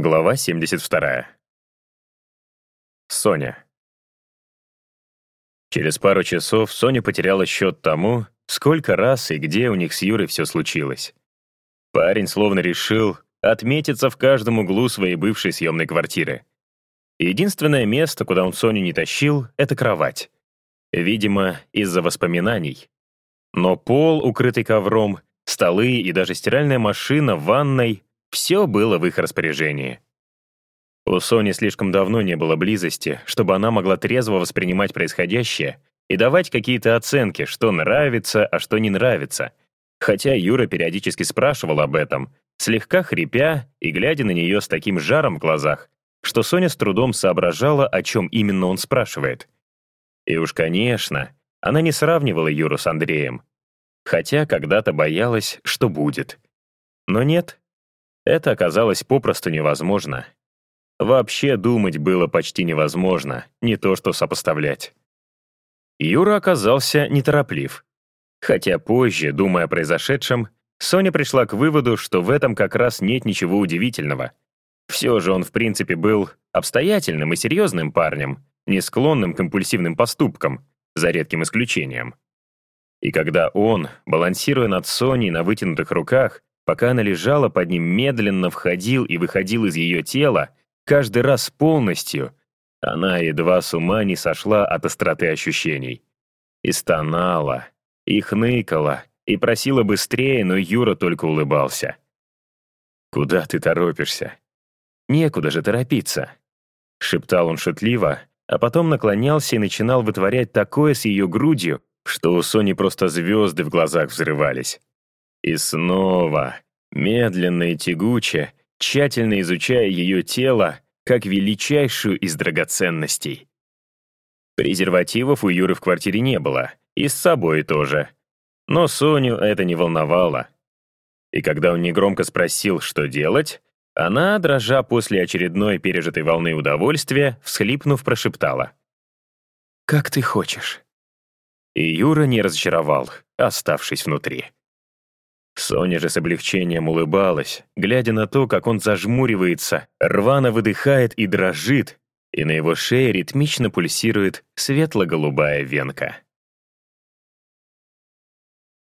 Глава 72. Соня. Через пару часов Соня потеряла счет тому, сколько раз и где у них с Юрой все случилось. Парень словно решил отметиться в каждом углу своей бывшей съемной квартиры. Единственное место, куда он Соню не тащил, — это кровать. Видимо, из-за воспоминаний. Но пол, укрытый ковром, столы и даже стиральная машина в ванной все было в их распоряжении. У Сони слишком давно не было близости, чтобы она могла трезво воспринимать происходящее и давать какие-то оценки, что нравится, а что не нравится. Хотя Юра периодически спрашивал об этом, слегка хрипя и глядя на нее с таким жаром в глазах, что Соня с трудом соображала, о чем именно он спрашивает. И уж, конечно, она не сравнивала Юру с Андреем. Хотя когда-то боялась, что будет. Но нет, это оказалось попросту невозможно. Вообще думать было почти невозможно, не то что сопоставлять. Юра оказался нетороплив. Хотя позже, думая о произошедшем, Соня пришла к выводу, что в этом как раз нет ничего удивительного. Все же он, в принципе, был обстоятельным и серьезным парнем, не склонным к импульсивным поступкам, за редким исключением. И когда он, балансируя над Соней на вытянутых руках, Пока она лежала под ним, медленно входил и выходил из ее тела, каждый раз полностью, она едва с ума не сошла от остроты ощущений. И стонала, и хныкала, и просила быстрее, но Юра только улыбался. «Куда ты торопишься?» «Некуда же торопиться», — шептал он шутливо, а потом наклонялся и начинал вытворять такое с ее грудью, что у Сони просто звезды в глазах взрывались. И снова, медленно и тягуче, тщательно изучая ее тело, как величайшую из драгоценностей. Презервативов у Юры в квартире не было, и с собой тоже. Но Соню это не волновало. И когда он негромко спросил, что делать, она, дрожа после очередной пережитой волны удовольствия, всхлипнув, прошептала. «Как ты хочешь». И Юра не разочаровал, оставшись внутри. Соня же с облегчением улыбалась, глядя на то, как он зажмуривается, рвано выдыхает и дрожит, и на его шее ритмично пульсирует светло-голубая венка.